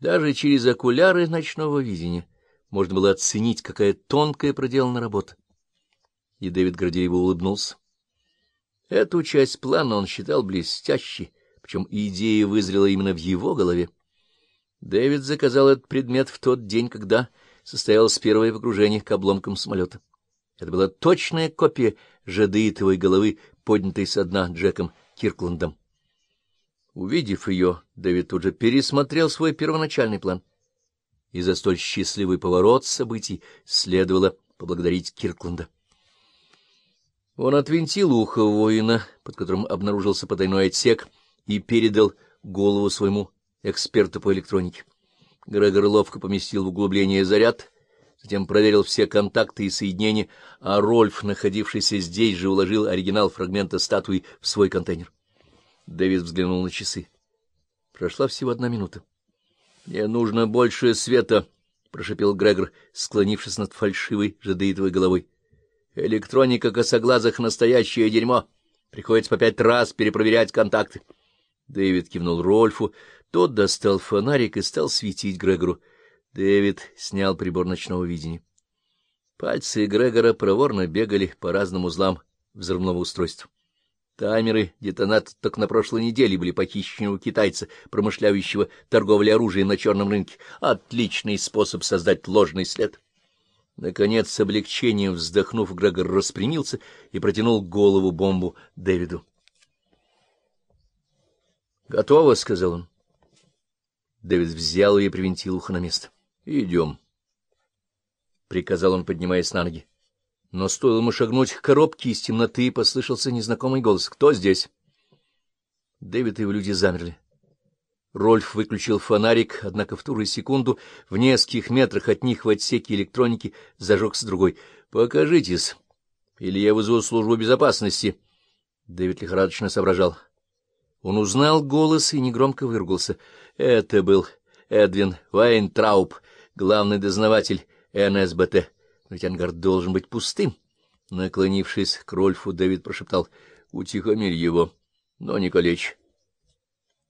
Даже через окуляры ночного видения можно было оценить, какая тонкая проделана работа. И Дэвид горделиво улыбнулся. Эту часть плана он считал блестящей, причем идея вызрела именно в его голове. Дэвид заказал этот предмет в тот день, когда состоялось первое погружение к обломкам самолета. Это была точная копия жадеитовой головы, поднятой со дна Джеком Киркландом. Увидев ее, Дэвид тут же пересмотрел свой первоначальный план. И за столь счастливый поворот событий следовало поблагодарить Киркланда. Он отвинтил ухо воина, под которым обнаружился потайной отсек, и передал голову своему эксперту по электронике. Грегор ловко поместил в углубление заряд, затем проверил все контакты и соединения, а Рольф, находившийся здесь же, уложил оригинал фрагмента статуи в свой контейнер. Дэвид взглянул на часы. Прошла всего одна минута. — Мне нужно больше света, — прошепел Грегор, склонившись над фальшивой жадеитовой головой. — Электроника косоглазых — настоящее дерьмо. Приходится по пять раз перепроверять контакты. Дэвид кивнул Рольфу. Тот достал фонарик и стал светить Грегору. Дэвид снял прибор ночного видения. Пальцы Грегора проворно бегали по разным узлам взрывного устройства. Таймеры детонатор только на прошлой неделе были похищены у китайца, промышляющего торговлей оружием на черном рынке. Отличный способ создать ложный след. Наконец, с облегчением вздохнув, Грегор распрямился и протянул голову бомбу Дэвиду. — Готово, — сказал он. Дэвид взял ее и привинтил ухо на место. — Идем, — приказал он, поднимаясь на ноги. Но стоило ему шагнуть к коробке, из темноты послышался незнакомый голос. «Кто здесь?» Дэвид и его люди замерли. Рольф выключил фонарик, однако в ту же секунду в нескольких метрах от них в отсеке электроники зажегся другой. «Покажитесь, или я вызову службу безопасности». Дэвид лихорадочно соображал. Он узнал голос и негромко выругался. Это был Эдвин Вайнтрауб, главный дознаватель НСБТ. Ведь ангар должен быть пустым. Наклонившись к Рольфу, Дэвид прошептал «Утихомирь его, но не калечь».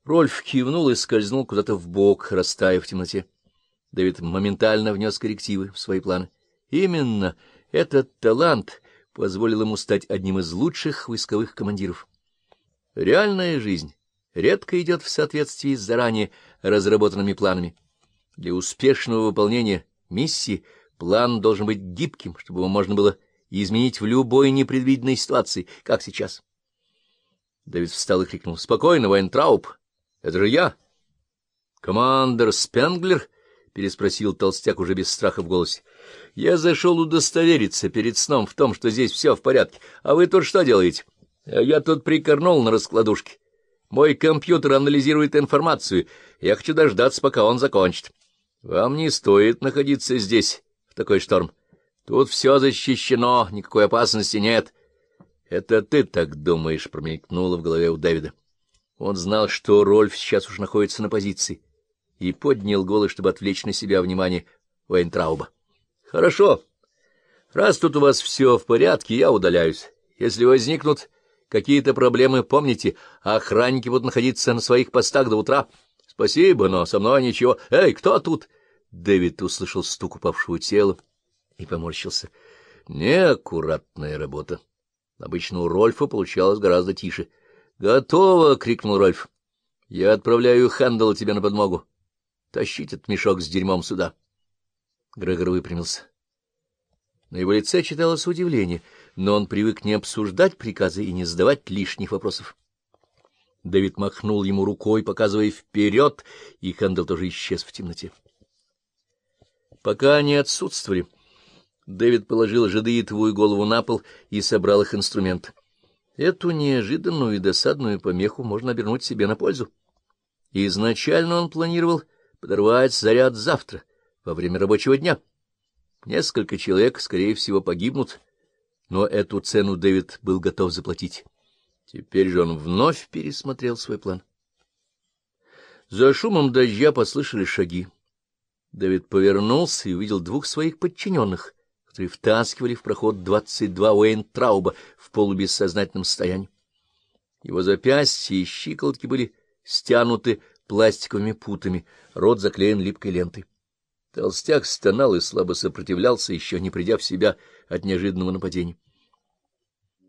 Рольф кивнул и скользнул куда-то в бок, растаяв в темноте. Дэвид моментально внес коррективы в свои планы. Именно этот талант позволил ему стать одним из лучших войсковых командиров. Реальная жизнь редко идет в соответствии с заранее разработанными планами. Для успешного выполнения миссии План должен быть гибким, чтобы его можно было изменить в любой непредвиденной ситуации, как сейчас. Давид встал и крикнул. — Спокойно, Вайнтрауб. Это же я. — Командер Спенглер? — переспросил толстяк уже без страха в голосе. — Я зашел удостовериться перед сном в том, что здесь все в порядке. А вы тут что делаете? А я тут прикорнул на раскладушке. Мой компьютер анализирует информацию. Я хочу дождаться, пока он закончит. Вам не стоит находиться здесь такой шторм. Тут все защищено, никакой опасности нет. — Это ты так думаешь, — промелькнуло в голове у Дэвида. Он знал, что Рольф сейчас уж находится на позиции, и поднял голос, чтобы отвлечь на себя внимание Уэйнтрауба. — Хорошо. Раз тут у вас все в порядке, я удаляюсь. Если возникнут какие-то проблемы, помните, охранники будут находиться на своих постах до утра. Спасибо, но со мной ничего. Эй, кто тут? Дэвид услышал стук упавшего тела и поморщился. Неаккуратная работа. Обычно у Рольфа получалось гораздо тише. «Готово!» — крикнул Рольф. «Я отправляю Хэндала тебе на подмогу. Тащить этот мешок с дерьмом сюда». Грегор выпрямился. На его лице читалось удивление, но он привык не обсуждать приказы и не задавать лишних вопросов. Дэвид махнул ему рукой, показывая вперед, и Хэндл тоже исчез в темноте. Пока они отсутствовали, Дэвид положил жадеитовую голову на пол и собрал их инструмент. Эту неожиданную и досадную помеху можно обернуть себе на пользу. Изначально он планировал подорвать заряд завтра, во время рабочего дня. Несколько человек, скорее всего, погибнут, но эту цену Дэвид был готов заплатить. Теперь же он вновь пересмотрел свой план. За шумом дождя послышались шаги. Дэвид повернулся и увидел двух своих подчиненных, которые втаскивали в проход 22 Уэйн Трауба в полубессознательном состоянии. Его запястья и щиколотки были стянуты пластиковыми путами, рот заклеен липкой лентой. Толстяк стонал и слабо сопротивлялся, еще не придя в себя от неожиданного нападения.